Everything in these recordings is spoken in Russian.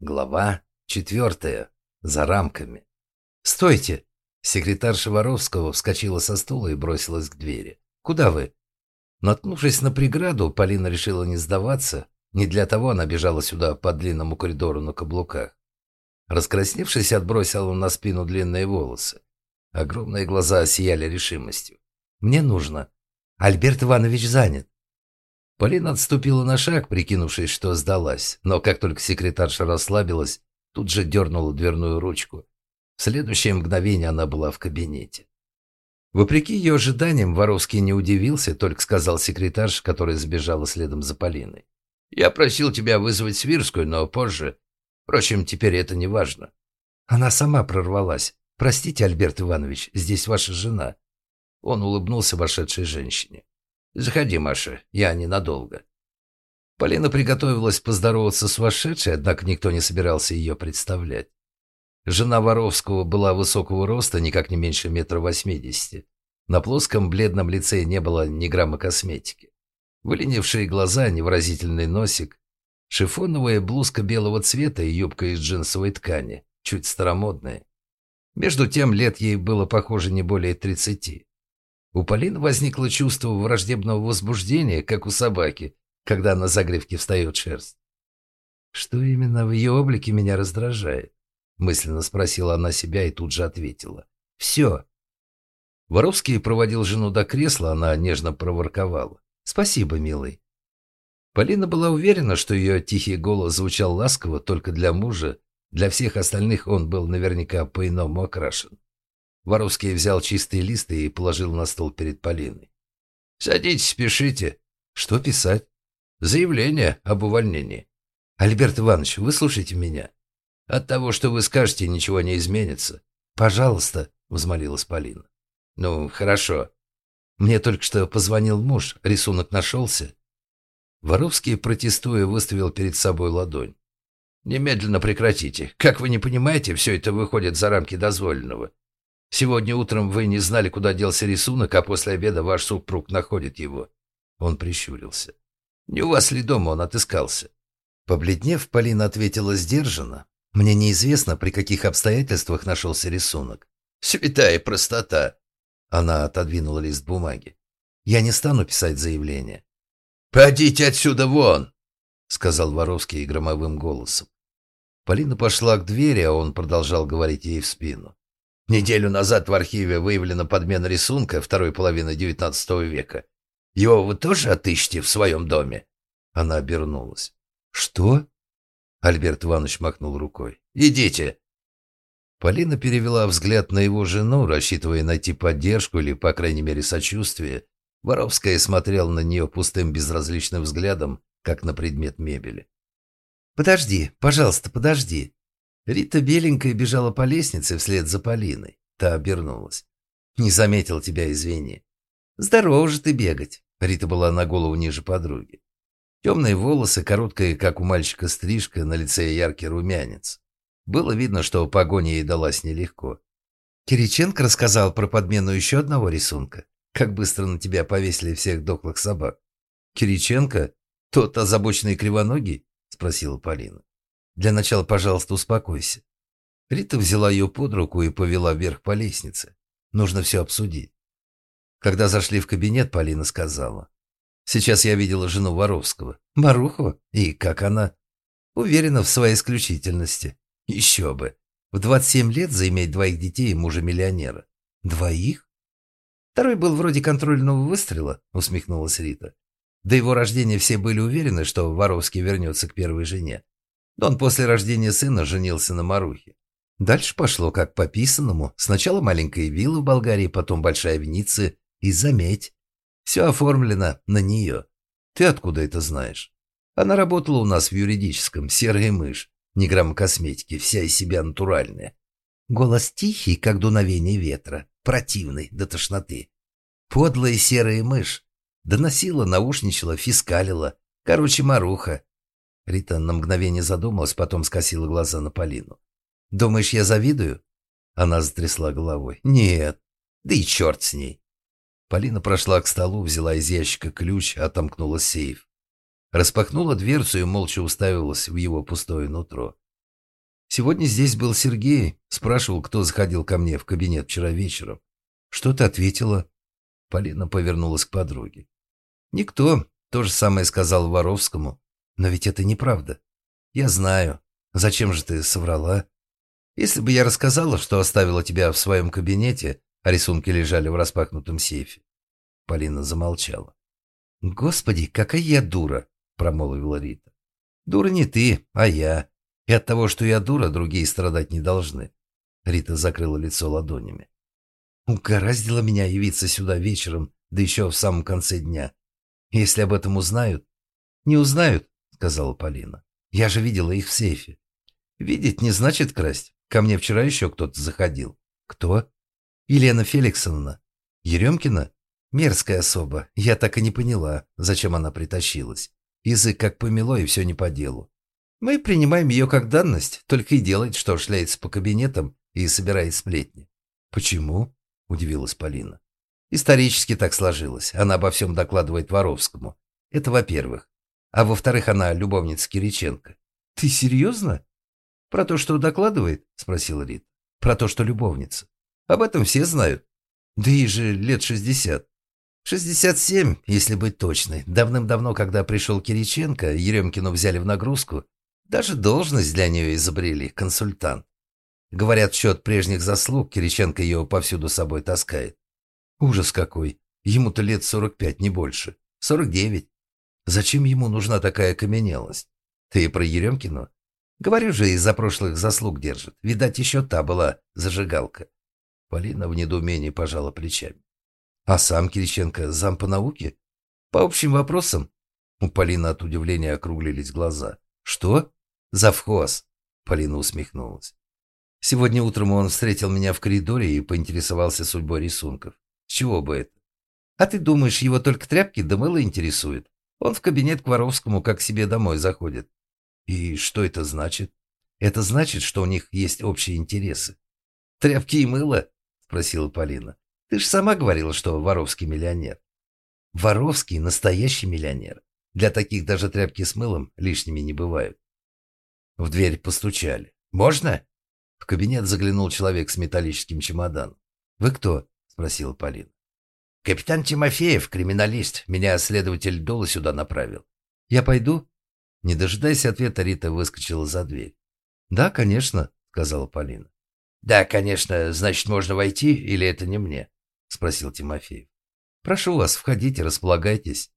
Глава четвертая. За рамками. «Стойте!» Секретарша Воровского вскочила со стула и бросилась к двери. «Куда вы?» Наткнувшись на преграду, Полина решила не сдаваться. Не для того она бежала сюда по длинному коридору на каблуках. Раскрасневшись, отбросила на спину длинные волосы. Огромные глаза сияли решимостью. «Мне нужно. Альберт Иванович занят». Полина отступила на шаг, прикинувшись, что сдалась, но как только секретарша расслабилась, тут же дернула дверную ручку. В следующее мгновение она была в кабинете. Вопреки ее ожиданиям, Воровский не удивился, только сказал секретарше, которая сбежала следом за Полиной. «Я просил тебя вызвать Свирскую, но позже. Впрочем, теперь это не важно». Она сама прорвалась. «Простите, Альберт Иванович, здесь ваша жена». Он улыбнулся вошедшей женщине. «Заходи, Маша, я ненадолго». Полина приготовилась поздороваться с вошедшей, однако никто не собирался ее представлять. Жена Воровского была высокого роста, никак не меньше метра восьмидесяти. На плоском бледном лице не было ни грамма косметики. Выленившие глаза, невыразительный носик, шифоновая блузка белого цвета и юбка из джинсовой ткани, чуть старомодная. Между тем лет ей было, похоже, не более тридцати. У Полины возникло чувство враждебного возбуждения, как у собаки, когда на загривке встает шерсть. Что именно в ее облике меня раздражает? Мысленно спросила она себя и тут же ответила. Все. Воровский проводил жену до кресла, она нежно проворковала. Спасибо, милый. Полина была уверена, что ее тихий голос звучал ласково только для мужа, для всех остальных он был наверняка по-иному окрашен. Воровский взял чистые листы и положил на стол перед Полиной. «Садитесь, пишите. Что писать?» «Заявление об увольнении». «Альберт Иванович, вы слушайте меня. От того, что вы скажете, ничего не изменится». «Пожалуйста», — взмолилась Полина. «Ну, хорошо. Мне только что позвонил муж, рисунок нашелся». Воровский, протестуя, выставил перед собой ладонь. «Немедленно прекратите. Как вы не понимаете, все это выходит за рамки дозволенного. Сегодня утром вы не знали, куда делся рисунок, а после обеда ваш супруг находит его». Он прищурился. «Не у вас ли дома он отыскался?» Побледнев, Полина ответила сдержанно. «Мне неизвестно, при каких обстоятельствах нашелся рисунок». «Святая простота!» Она отодвинула лист бумаги. «Я не стану писать заявление». «Подите отсюда вон!» — сказал Воровский громовым голосом. Полина пошла к двери, а он продолжал говорить ей в спину. Неделю назад в архиве выявлена подмена рисунка второй половины XIX века. Его вы тоже отыщете в своем доме?» Она обернулась. «Что?» Альберт Иванович махнул рукой. «Идите!» Полина перевела взгляд на его жену, рассчитывая найти поддержку или, по крайней мере, сочувствие. Воровская смотрела на нее пустым безразличным взглядом, как на предмет мебели. «Подожди, пожалуйста, подожди!» Рита беленькая бежала по лестнице вслед за Полиной. Та обернулась. «Не заметил тебя, извини». «Здорово же ты бегать!» Рита была на голову ниже подруги. Темные волосы, короткая, как у мальчика, стрижка, на лице яркий румянец. Было видно, что погоня ей далась нелегко. Кириченко рассказал про подмену еще одного рисунка. Как быстро на тебя повесили всех дохлых собак. Кириченко? Тот озабоченный кривоногий? Спросила Полина. Для начала, пожалуйста, успокойся. Рита взяла ее под руку и повела вверх по лестнице. Нужно все обсудить. Когда зашли в кабинет, Полина сказала. Сейчас я видела жену Воровского. Марухова? И как она? Уверена в своей исключительности. Еще бы. В 27 лет заиметь двоих детей и мужа-миллионера. Двоих? Второй был вроде контрольного выстрела, усмехнулась Рита. До его рождения все были уверены, что Воровский вернется к первой жене. Он после рождения сына женился на Марухе. Дальше пошло как по писанному. Сначала маленькая вилла в Болгарии, потом большая в Ницце. И заметь, все оформлено на нее. Ты откуда это знаешь? Она работала у нас в юридическом, серая мышь. Ни грамма косметики, вся из себя натуральная. Голос тихий, как дуновение ветра, противный до тошноты. Подлая серая мышь. Доносила, наушничала, фискалила. Короче, маруха. Рита на мгновение задумалась, потом скосила глаза на Полину. «Думаешь, я завидую?» Она затрясла головой. «Нет. Да и черт с ней». Полина прошла к столу, взяла из ящика ключ, отомкнула сейф. Распахнула дверцу и молча уставилась в его пустое нутро. Сегодня здесь был Сергей. Спрашивал, кто заходил ко мне в кабинет вчера вечером. Что ты ответила? Полина повернулась к подруге. Никто. То же самое сказал Воровскому. Но ведь это неправда. Я знаю. Зачем же ты соврала? Если бы я рассказала, что оставила тебя в своем кабинете, а рисунки лежали в распахнутом сейфе. Полина замолчала. «Господи, какая я дура!» – промолвила Рита. «Дура не ты, а я. И от того, что я дура, другие страдать не должны». Рита закрыла лицо ладонями. «Угораздило меня явиться сюда вечером, да еще в самом конце дня. Если об этом узнают...» «Не узнают», — сказала Полина. «Я же видела их в сейфе». «Видеть не значит красть. Ко мне вчера еще кто-то заходил». «Кто?» «Елена Феликсовна». «Еремкина?» «Мерзкая особа. Я так и не поняла, зачем она притащилась. Язык как помело, и все не по делу. Мы принимаем ее как данность, только и делает, что шляется по кабинетам и собирает сплетни». «Почему?» – удивилась Полина. «Исторически так сложилось. Она обо всем докладывает Воровскому. Это во-первых. А во-вторых, она любовница Кириченко». «Ты серьезно?» «Про то, что докладывает?» – спросил Рит. «Про то, что любовница. Об этом все знают. Да ей же лет шестьдесят. Шестьдесят семь, если быть точной. Давным-давно, когда пришел Кириченко, Еремкину взяли в нагрузку. Даже должность для нее изобрели – консультант. Говорят, в счет прежних заслуг Кириченко ее повсюду собой таскает. Ужас какой. Ему-то лет сорок пять, не больше. Сорок девять. Зачем ему нужна такая окаменелость? Ты про Еремкину? Говорю же, из-за прошлых заслуг держит. Видать, еще та была зажигалка. Полина в недоумении пожала плечами. А сам Кириченко зам по науке? По общим вопросам? У Полины от удивления округлились глаза. Что? Завхоз. Полина усмехнулась. Сегодня утром он встретил меня в коридоре и поинтересовался судьбой рисунков. С чего бы это? А ты думаешь, его только тряпки да мыло интересует? Он в кабинет к Воровскому как к себе домой заходит. И что это значит? Это значит, что у них есть общие интересы. Тряпки и мыло? Спросила Полина. Ты же сама говорила, что Воровский миллионер. Воровский настоящий миллионер. Для таких даже тряпки с мылом лишними не бывают. В дверь постучали. «Можно?» В кабинет заглянул человек с металлическим чемоданом. «Вы кто?» – спросила Полина. «Капитан Тимофеев, криминалист. Меня следователь Дола сюда направил». «Я пойду?» Не дожидаясь ответа, Рита выскочила за дверь. «Да, конечно», – сказала Полина. «Да, конечно. Значит, можно войти, или это не мне?» – спросил Тимофеев. «Прошу вас, входите, располагайтесь».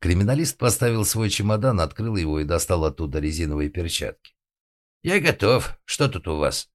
Криминалист поставил свой чемодан, открыл его и достал оттуда резиновые перчатки. «Я готов. Что тут у вас?»